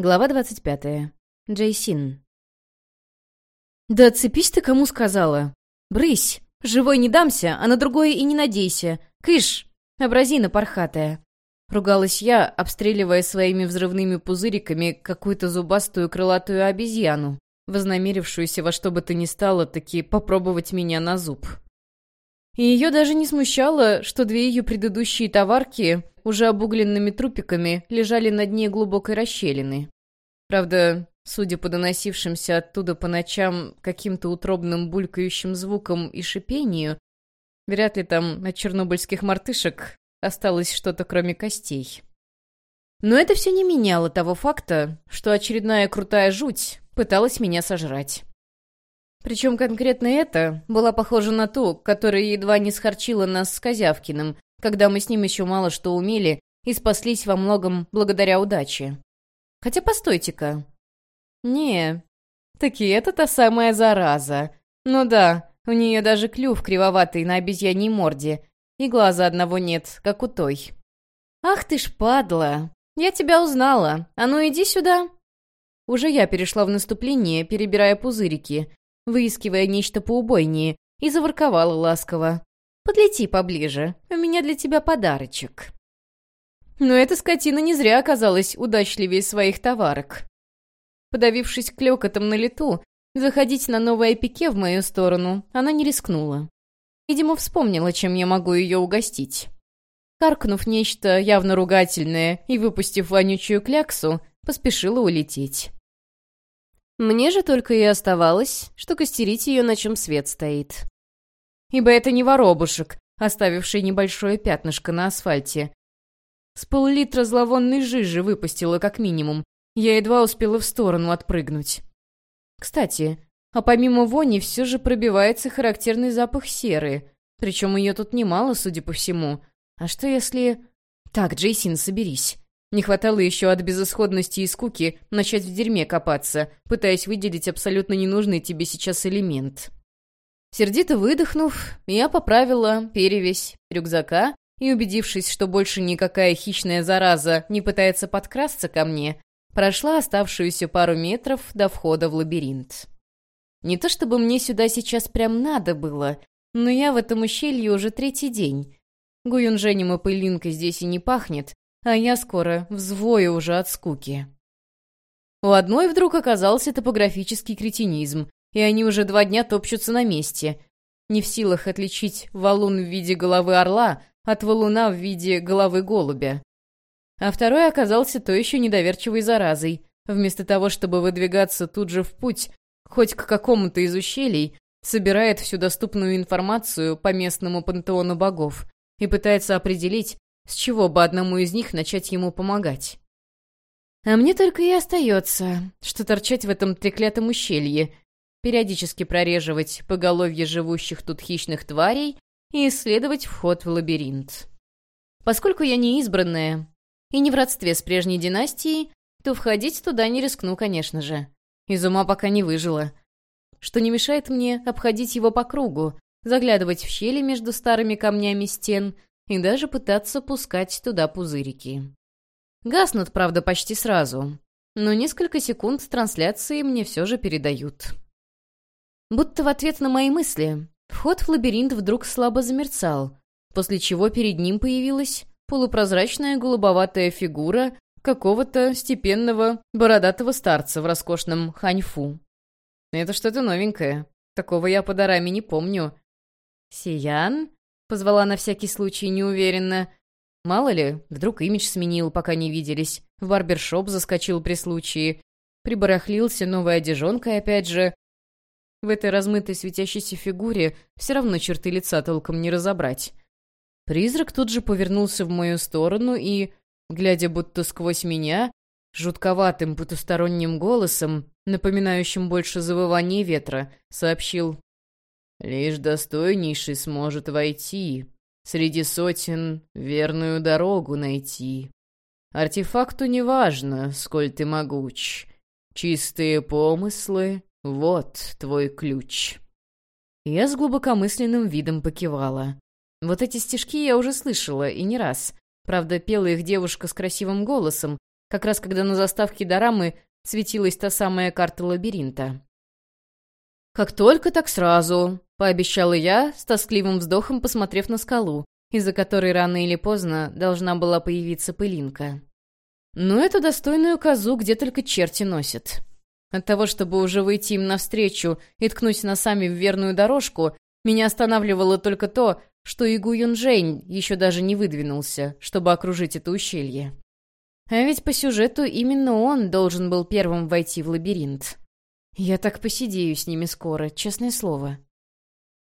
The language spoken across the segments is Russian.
Глава 25. Джейсин. «Да цепись ты кому сказала! Брысь! Живой не дамся, а на другое и не надейся! Кыш! Образина пархатая!» Ругалась я, обстреливая своими взрывными пузыриками какую-то зубастую крылатую обезьяну, вознамерившуюся во что бы то ни стало таки попробовать меня на зуб. И ее даже не смущало, что две ее предыдущие товарки уже обугленными трупиками лежали на дне глубокой расщелины. Правда, судя по доносившимся оттуда по ночам каким-то утробным булькающим звукам и шипению, вряд ли там от чернобыльских мартышек осталось что-то кроме костей. Но это все не меняло того факта, что очередная крутая жуть пыталась меня сожрать. Причем конкретно это была похожа на ту, которая едва не схорчила нас с Козявкиным, когда мы с ним еще мало что умели и спаслись во многом благодаря удаче. Хотя постойте-ка. Не, таки это та самая зараза. Ну да, у нее даже клюв кривоватый на обезьяньей морде, и глаза одного нет, как у той. «Ах ты ж падла! Я тебя узнала! А ну иди сюда!» Уже я перешла в наступление, перебирая пузырики, выискивая нечто поубойнее, и заворковала ласково. Подлети поближе, у меня для тебя подарочек». Но эта скотина не зря оказалась удачливее своих товарок. Подавившись клёкотом на лету, заходить на новое пике в мою сторону она не рискнула. Видимо, вспомнила, чем я могу ее угостить. Каркнув нечто явно ругательное и выпустив вонючую кляксу, поспешила улететь. Мне же только и оставалось, что костерить ее, на чем свет стоит ибо это не воробушек, оставивший небольшое пятнышко на асфальте. С пол-литра зловонной жижи выпустила как минимум. Я едва успела в сторону отпрыгнуть. Кстати, а помимо вони все же пробивается характерный запах серы. Причем ее тут немало, судя по всему. А что если... Так, Джейсин, соберись. Не хватало еще от безысходности и скуки начать в дерьме копаться, пытаясь выделить абсолютно ненужный тебе сейчас элемент. Сердито выдохнув, я поправила перевесь рюкзака и, убедившись, что больше никакая хищная зараза не пытается подкрасться ко мне, прошла оставшуюся пару метров до входа в лабиринт. Не то чтобы мне сюда сейчас прям надо было, но я в этом ущелье уже третий день. Гуюнженем и пылинкой здесь и не пахнет, а я скоро взвою уже от скуки. У одной вдруг оказался топографический кретинизм, и они уже два дня топчутся на месте, не в силах отличить валун в виде головы орла от валуна в виде головы голубя. А второй оказался то еще недоверчивой заразой. Вместо того, чтобы выдвигаться тут же в путь, хоть к какому-то из ущелий, собирает всю доступную информацию по местному пантеону богов и пытается определить, с чего бы одному из них начать ему помогать. А мне только и остается, что торчать в этом треклятом ущелье периодически прореживать поголовье живущих тут хищных тварей и исследовать вход в лабиринт. Поскольку я не избранная и не в родстве с прежней династией, то входить туда не рискну, конечно же. Из ума пока не выжила. Что не мешает мне обходить его по кругу, заглядывать в щели между старыми камнями стен и даже пытаться пускать туда пузырики. Гаснут, правда, почти сразу, но несколько секунд трансляции мне все же передают. Будто в ответ на мои мысли, вход в лабиринт вдруг слабо замерцал, после чего перед ним появилась полупрозрачная голубоватая фигура какого-то степенного бородатого старца в роскошном ханьфу. Это что-то новенькое. Такого я по дарами не помню. «Сиян?» — позвала на всякий случай неуверенно. Мало ли, вдруг имидж сменил, пока не виделись. В барбершоп заскочил при случае. Прибарахлился новой одежонкой опять же. В этой размытой светящейся фигуре все равно черты лица толком не разобрать. Призрак тут же повернулся в мою сторону и, глядя будто сквозь меня, жутковатым потусторонним голосом, напоминающим больше завывание ветра, сообщил «Лишь достойнейший сможет войти, среди сотен верную дорогу найти. Артефакту неважно, сколь ты могуч, чистые помыслы «Вот твой ключ». Я с глубокомысленным видом покивала. Вот эти стишки я уже слышала, и не раз. Правда, пела их девушка с красивым голосом, как раз когда на заставке дорамы светилась та самая карта лабиринта. «Как только, так сразу», — пообещала я, с тоскливым вздохом посмотрев на скалу, из-за которой рано или поздно должна была появиться пылинка. «Ну, эту достойную козу где только черти носят». От того, чтобы уже выйти им навстречу и ткнуть носами в верную дорожку, меня останавливало только то, что Игу Юнжэнь еще даже не выдвинулся, чтобы окружить это ущелье. А ведь по сюжету именно он должен был первым войти в лабиринт. Я так посидею с ними скоро, честное слово.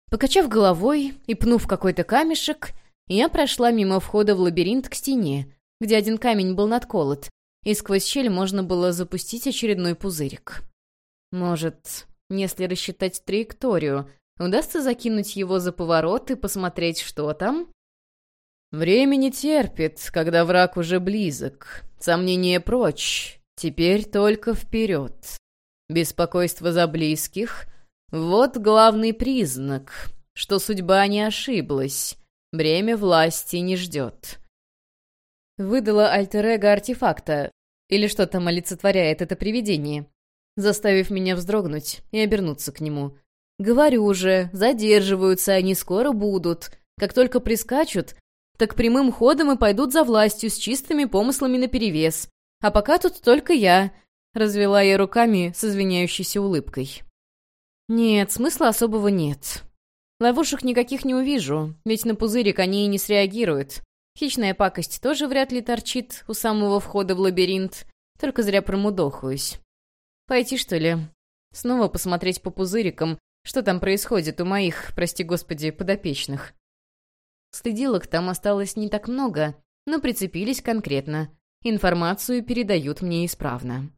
Покачав головой и пнув какой-то камешек, я прошла мимо входа в лабиринт к стене, где один камень был надколот, и сквозь щель можно было запустить очередной пузырик. Может, если рассчитать траекторию, удастся закинуть его за поворот и посмотреть, что там? Время не терпит, когда враг уже близок. Сомнения прочь, теперь только вперед. Беспокойство за близких — вот главный признак, что судьба не ошиблась. Бремя власти не ждет. Выдала альтер-эго артефакта, или что там олицетворяет это привидение, заставив меня вздрогнуть и обернуться к нему. Говорю уже, задерживаются они, скоро будут. Как только прискачут, так прямым ходом и пойдут за властью с чистыми помыслами наперевес. А пока тут только я, — развела я руками с извиняющейся улыбкой. Нет, смысла особого нет. Ловушек никаких не увижу, ведь на пузырик они и не среагируют. Хищная пакость тоже вряд ли торчит у самого входа в лабиринт, только зря промудохаюсь. Пойти, что ли? Снова посмотреть по пузырикам, что там происходит у моих, прости господи, подопечных. Следилок там осталось не так много, но прицепились конкретно. Информацию передают мне исправно.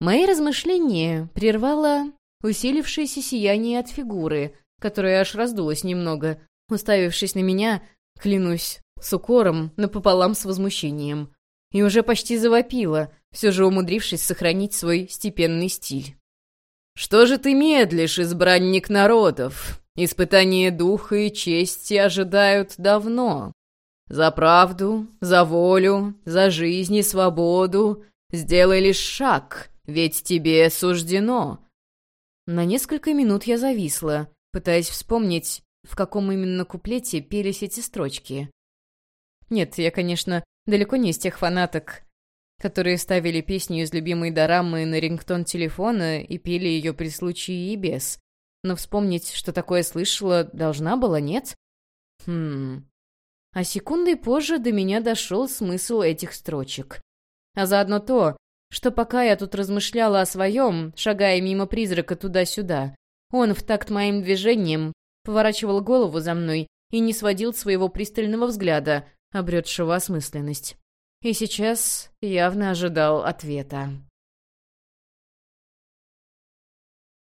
Мои размышления прервало усилившееся сияние от фигуры, которая аж раздулась немного, уставившись на меня, клянусь, с укором, напополам с возмущением. И уже почти завопила, все же умудрившись сохранить свой степенный стиль. «Что же ты медлишь, избранник народов? Испытания духа и чести ожидают давно. За правду, за волю, за жизнь и свободу сделай лишь шаг, ведь тебе суждено. На несколько минут я зависла, пытаясь вспомнить, в каком именно куплете пелись эти строчки. Нет, я, конечно, далеко не из тех фанаток, которые ставили песню из любимой дорамы на рингтон телефона и пели ее при случае и без. Но вспомнить, что такое слышала, должна была, нет? Хм... А секундой позже до меня дошел смысл этих строчек. А заодно то, что пока я тут размышляла о своем, шагая мимо призрака туда-сюда, он в такт моим движением поворачивал голову за мной и не сводил своего пристального взгляда, обретшего осмысленность. И сейчас явно ожидал ответа.